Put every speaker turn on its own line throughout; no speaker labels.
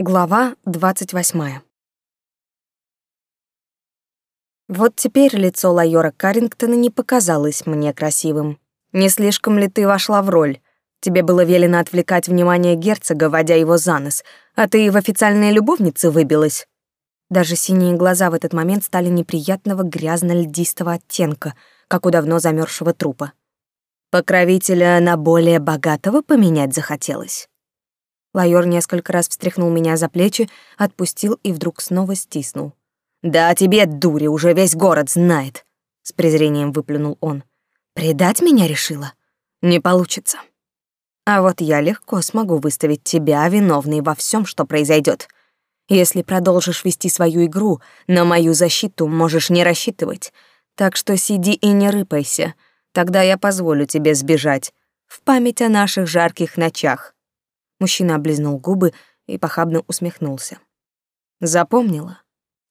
Глава двадцать восьмая. Вот теперь лицо Лайора Каррингтона не показалось мне красивым. Не слишком ли ты вошла в роль? Тебе было велено отвлекать внимание герцога, водя его за нос, а ты в официальные любовницы выбилась. Даже синие глаза в этот момент стали неприятного грязно-льдистого оттенка, как у давно замерзшего трупа. Покровителя на более богатого поменять захотелось. Лайор несколько раз встряхнул меня за плечи, отпустил и вдруг снова стиснул. «Да тебе, дури, уже весь город знает!» С презрением выплюнул он. «Предать меня решила? Не получится. А вот я легко смогу выставить тебя виновной во всем, что произойдет. Если продолжишь вести свою игру, на мою защиту можешь не рассчитывать. Так что сиди и не рыпайся. Тогда я позволю тебе сбежать. В память о наших жарких ночах. Мужчина облизнул губы и похабно усмехнулся. Запомнила?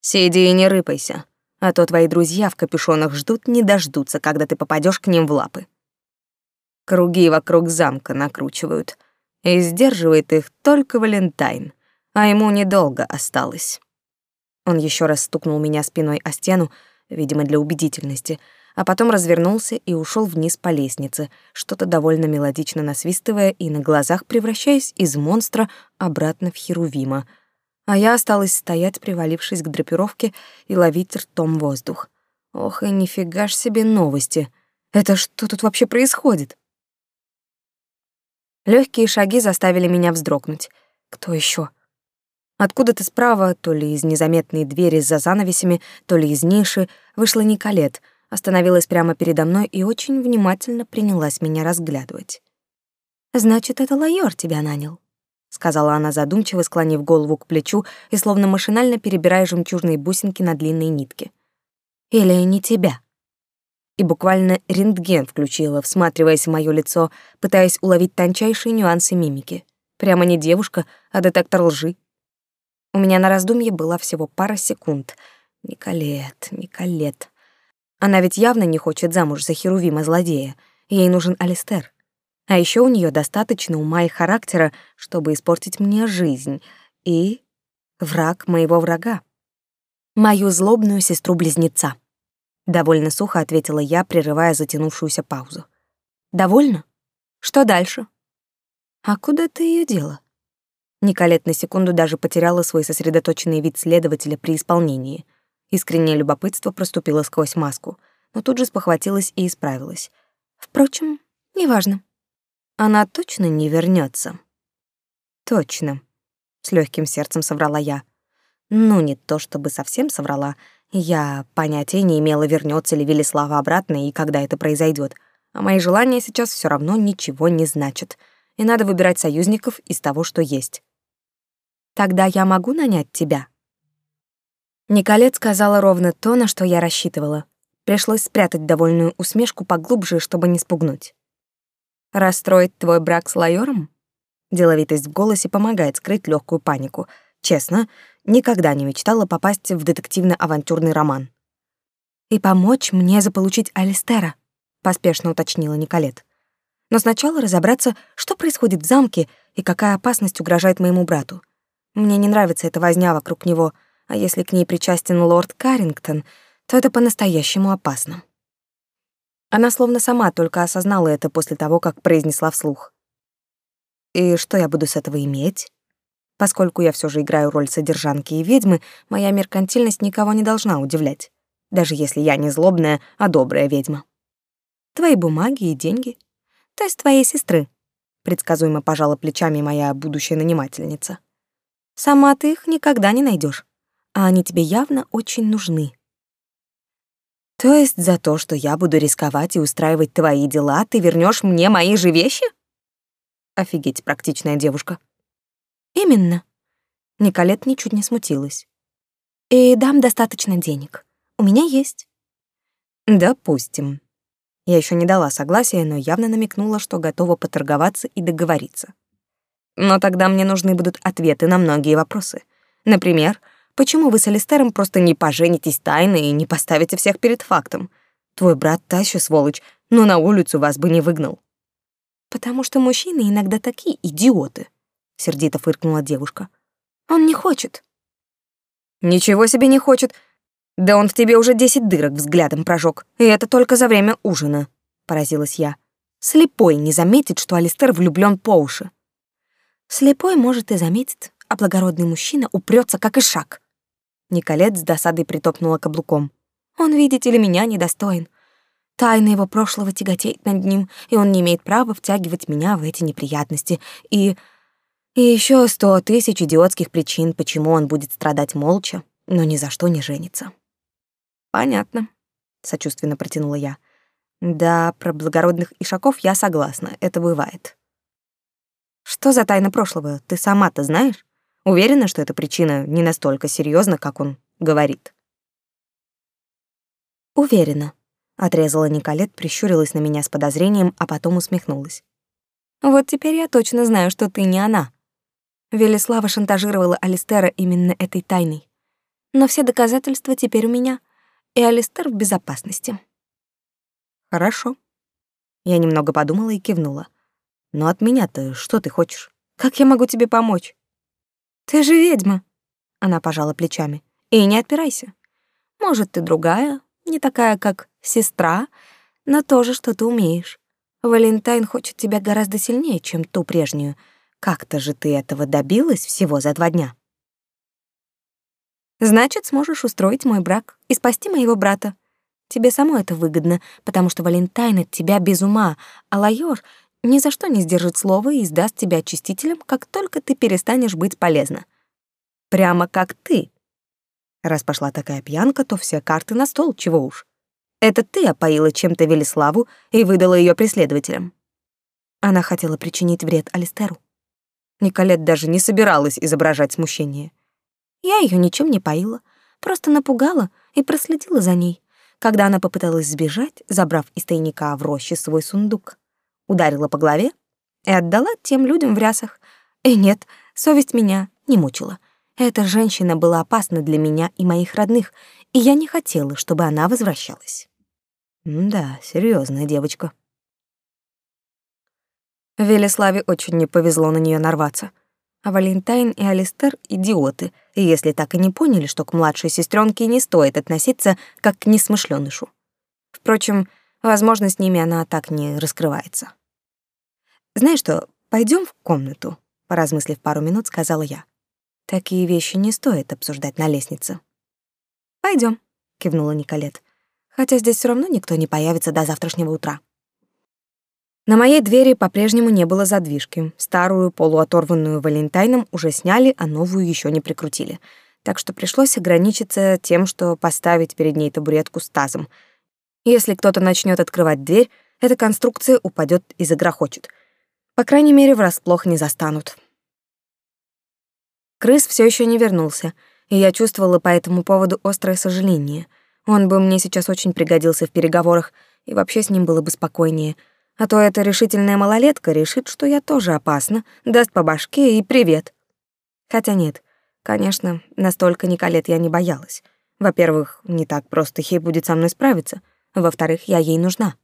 Сиди и не рыпайся, а то твои друзья в капюшонах ждут не дождутся, когда ты попадешь к ним в лапы. Круги вокруг замка накручивают, и сдерживает их только Валентайн, а ему недолго осталось. Он еще раз стукнул меня спиной о стену, видимо, для убедительности, а потом развернулся и ушел вниз по лестнице, что-то довольно мелодично насвистывая и на глазах превращаясь из монстра обратно в Херувима. А я осталась стоять, привалившись к драпировке и ловить ртом воздух. Ох, и нифига ж себе новости. Это что тут вообще происходит? Легкие шаги заставили меня вздрогнуть. Кто еще? Откуда-то справа, то ли из незаметной двери за занавесями, то ли из ниши, вышла Николет — остановилась прямо передо мной и очень внимательно принялась меня разглядывать. «Значит, это Лайор тебя нанял», — сказала она задумчиво, склонив голову к плечу и словно машинально перебирая жемчужные бусинки на длинной нитке. «Или не тебя?» И буквально рентген включила, всматриваясь в моё лицо, пытаясь уловить тончайшие нюансы мимики. Прямо не девушка, а детектор лжи. У меня на раздумье была всего пара секунд. Николет, Николет. Она ведь явно не хочет замуж за Херувима-злодея. Ей нужен Алистер. А еще у нее достаточно ума и характера, чтобы испортить мне жизнь. И враг моего врага. Мою злобную сестру-близнеца. Довольно сухо ответила я, прерывая затянувшуюся паузу. Довольно? Что дальше? А куда ты ее дела? Николет на секунду даже потеряла свой сосредоточенный вид следователя при исполнении. Искреннее любопытство проступило сквозь маску, но тут же спохватилась и исправилась. Впрочем, неважно. Она точно не вернется. Точно, с легким сердцем соврала я. Ну, не то чтобы совсем соврала. Я понятия не имела, вернется ли Велислава обратно и когда это произойдет. А мои желания сейчас все равно ничего не значат. И надо выбирать союзников из того, что есть. Тогда я могу нанять тебя? Николет сказала ровно то, на что я рассчитывала. Пришлось спрятать довольную усмешку поглубже, чтобы не спугнуть. «Расстроить твой брак с Лайором?» Деловитость в голосе помогает скрыть легкую панику. Честно, никогда не мечтала попасть в детективно-авантюрный роман. «И помочь мне заполучить Алистера», — поспешно уточнила Николет. «Но сначала разобраться, что происходит в замке и какая опасность угрожает моему брату. Мне не нравится эта возня вокруг него — а если к ней причастен лорд Каррингтон, то это по-настоящему опасно. Она словно сама только осознала это после того, как произнесла вслух. И что я буду с этого иметь? Поскольку я все же играю роль содержанки и ведьмы, моя меркантильность никого не должна удивлять, даже если я не злобная, а добрая ведьма. Твои бумаги и деньги. То есть твоей сестры, предсказуемо пожала плечами моя будущая нанимательница. Сама ты их никогда не найдешь а они тебе явно очень нужны. То есть за то, что я буду рисковать и устраивать твои дела, ты вернешь мне мои же вещи? Офигеть, практичная девушка. Именно. Николет ничуть не смутилась. И дам достаточно денег. У меня есть. Допустим. Я еще не дала согласия, но явно намекнула, что готова поторговаться и договориться. Но тогда мне нужны будут ответы на многие вопросы. Например, Почему вы с Алистером просто не поженитесь тайно и не поставите всех перед фактом? Твой брат тащу, сволочь, но на улицу вас бы не выгнал. Потому что мужчины иногда такие идиоты, сердито фыркнула девушка. Он не хочет. Ничего себе не хочет. Да он в тебе уже десять дырок взглядом прожег, и это только за время ужина, поразилась я. Слепой не заметит, что Алистер влюблён по уши. Слепой, может, и заметит, а благородный мужчина упрется, как и шаг. Николет с досадой притопнула каблуком. Он, видите ли, меня недостоин. Тайна его прошлого тяготеет над ним, и он не имеет права втягивать меня в эти неприятности. И... и еще сто тысяч идиотских причин, почему он будет страдать молча, но ни за что не женится. «Понятно», — сочувственно протянула я. «Да, про благородных ишаков я согласна, это бывает». «Что за тайна прошлого, ты сама-то знаешь? Уверена, что эта причина не настолько серьезна, как он говорит?» «Уверена», Отрезала Николет, прищурилась на меня с подозрением, а потом усмехнулась. Вот теперь я точно знаю, что ты не она. Велеслава шантажировала Алистера именно этой тайной. Но все доказательства теперь у меня, и Алистер в безопасности. Хорошо. Я немного подумала и кивнула. Но от меня-то что ты хочешь? Как я могу тебе помочь? Ты же ведьма. Она пожала плечами. И не отпирайся. Может, ты другая, не такая, как сестра, но тоже что-то умеешь. Валентайн хочет тебя гораздо сильнее, чем ту прежнюю. Как-то же ты этого добилась всего за два дня. Значит, сможешь устроить мой брак и спасти моего брата. Тебе само это выгодно, потому что Валентайн от тебя без ума, а Лайор ни за что не сдержит слова и сдаст тебя очистителем, как только ты перестанешь быть полезна. Прямо как ты. Раз пошла такая пьянка, то все карты на стол, чего уж. Это ты опоила чем-то Велиславу и выдала ее преследователям. Она хотела причинить вред Алистеру. Николет даже не собиралась изображать смущение. Я ее ничем не поила, просто напугала и проследила за ней, когда она попыталась сбежать, забрав из тайника в роще свой сундук. Ударила по голове и отдала тем людям в рясах. И нет, совесть меня не мучила. Эта женщина была опасна для меня и моих родных, и я не хотела, чтобы она возвращалась. Да, серьезная девочка. Велеславе очень не повезло на нее нарваться. А Валентайн и Алистер — идиоты, и если так и не поняли, что к младшей сестренке не стоит относиться как к несмышленышу. Впрочем, возможно, с ними она так не раскрывается. «Знаешь что, пойдем в комнату», — поразмыслив пару минут, сказала я. «Такие вещи не стоит обсуждать на лестнице». Пойдем, кивнула Николет хотя здесь все равно никто не появится до завтрашнего утра. На моей двери по-прежнему не было задвижки. Старую, полуоторванную Валентайном уже сняли, а новую еще не прикрутили. Так что пришлось ограничиться тем, что поставить перед ней табуретку с тазом. Если кто-то начнет открывать дверь, эта конструкция упадет и загрохочет. По крайней мере, врасплох не застанут. Крыс все еще не вернулся, и я чувствовала по этому поводу острое сожаление — он бы мне сейчас очень пригодился в переговорах, и вообще с ним было бы спокойнее. А то эта решительная малолетка решит, что я тоже опасна, даст по башке и привет. Хотя нет, конечно, настолько Николет я не боялась. Во-первых, не так просто ей будет со мной справиться. Во-вторых, я ей нужна.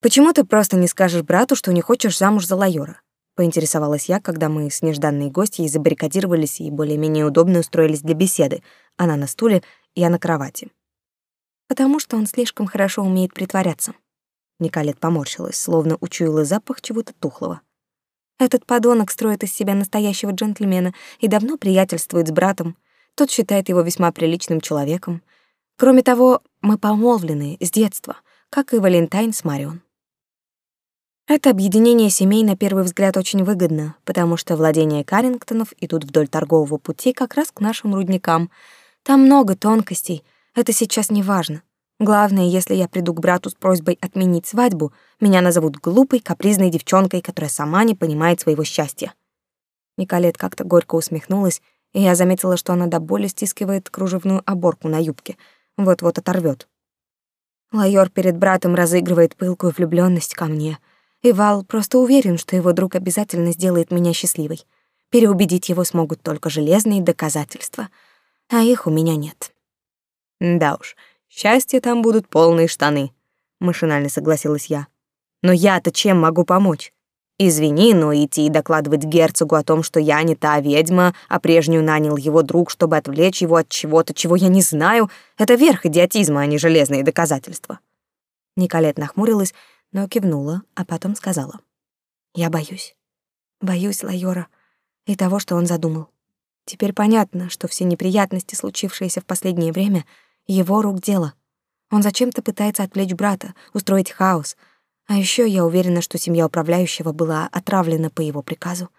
«Почему ты просто не скажешь брату, что не хочешь замуж за Лайора?» Поинтересовалась я, когда мы с нежданной гостьей забаррикадировались и более-менее удобно устроились для беседы. Она на стуле, я на кровати. Потому что он слишком хорошо умеет притворяться. Николет поморщилась, словно учуяла запах чего-то тухлого. Этот подонок строит из себя настоящего джентльмена и давно приятельствует с братом. Тот считает его весьма приличным человеком. Кроме того, мы помолвлены с детства, как и Валентайн с Марион. Это объединение семей на первый взгляд очень выгодно, потому что владения Карингтонов идут вдоль торгового пути как раз к нашим рудникам — там много тонкостей, это сейчас не важно. Главное, если я приду к брату с просьбой отменить свадьбу, меня назовут глупой, капризной девчонкой, которая сама не понимает своего счастья. Николет как-то горько усмехнулась, и я заметила, что она до боли стискивает кружевную оборку на юбке, вот-вот оторвет. Лайор перед братом разыгрывает пылкую влюблённость ко мне, и Вал просто уверен, что его друг обязательно сделает меня счастливой. Переубедить его смогут только железные доказательства — а их у меня нет. Да уж, счастье там будут полные штаны, машинально согласилась я. Но я-то чем могу помочь? Извини, но идти и докладывать герцогу о том, что я не та ведьма, а прежнюю нанял его друг, чтобы отвлечь его от чего-то, чего я не знаю, это верх идиотизма, а не железные доказательства. Николет нахмурилась, но кивнула, а потом сказала. «Я боюсь. Боюсь Лайора и того, что он задумал. Теперь понятно, что все неприятности, случившиеся в последнее время, его рук дело. Он зачем-то пытается отвлечь брата, устроить хаос. А еще я уверена, что семья управляющего была отравлена по его приказу.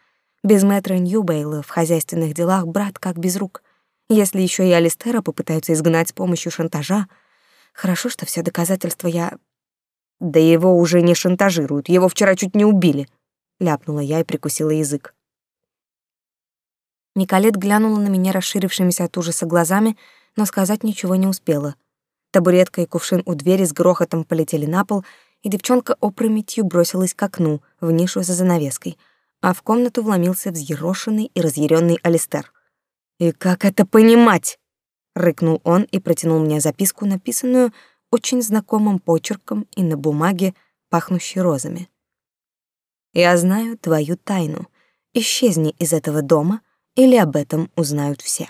Без мэтра Ньюбейла в хозяйственных делах брат как без рук. Если еще и Алистера попытаются изгнать с помощью шантажа, хорошо, что все доказательства я... Да его уже не шантажируют, его вчера чуть не убили, ляпнула я и прикусила язык. Николет глянула на меня расширившимися от ужаса глазами, но сказать ничего не успела. Табуретка и кувшин у двери с грохотом полетели на пол, и девчонка опрометью бросилась к окну, в нишу за занавеской, а в комнату вломился взъерошенный и разъяренный Алистер. «И как это понимать?» — рыкнул он и протянул мне записку, написанную очень знакомым почерком и на бумаге, пахнущей розами. «Я знаю твою тайну. Исчезни из этого дома, или об этом узнают все».